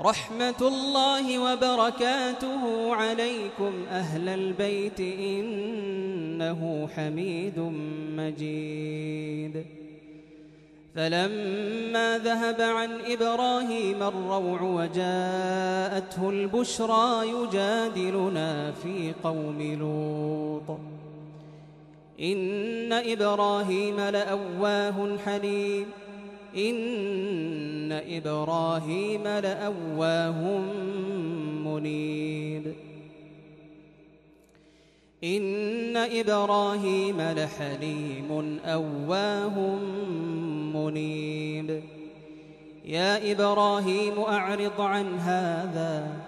رحمة الله وبركاته عليكم أهل البيت إنه حميد مجيد. فلما ذهب عن إبراهيم الروع وجاءته البشرى يجادلنا في قوم لوط. إن إبراهيم لأواه حليم. إن إبراهيم لأواه منيب. إن إبراهيم لحليم أواه منيب. يا إبراهيم أعرض عن هذا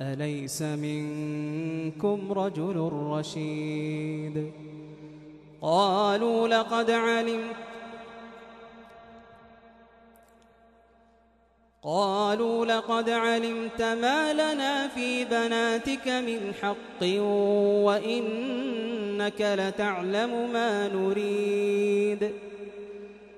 أليس منكم رجل رشيد؟ قالوا لقد علمت. قالوا لقد علمت ما لنا في بناتك من حق وإنك لتعلم ما نريد.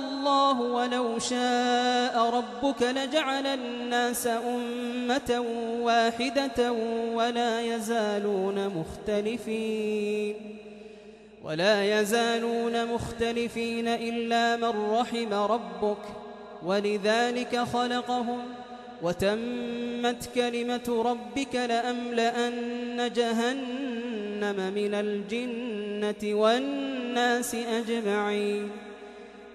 الله ولو شاء ربك لجعل الناس أمة واحدة ولا يزالون مختلفين ولا يزالون مختلفين إلا من رحم ربك ولذلك خلقهم وتمت كلمة ربك لأملأن جهنم من الجنة والناس أجمعين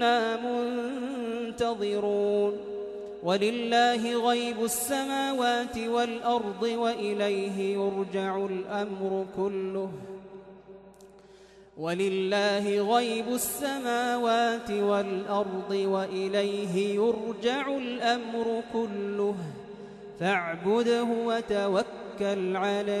إنا منتظرون. ولله غيب السماوات والأرض وإليه يرجع الأمر كله. ولله غيب السماوات والأرض وإليه يرجع الأمر كله. فاعبده وتوكل عليه.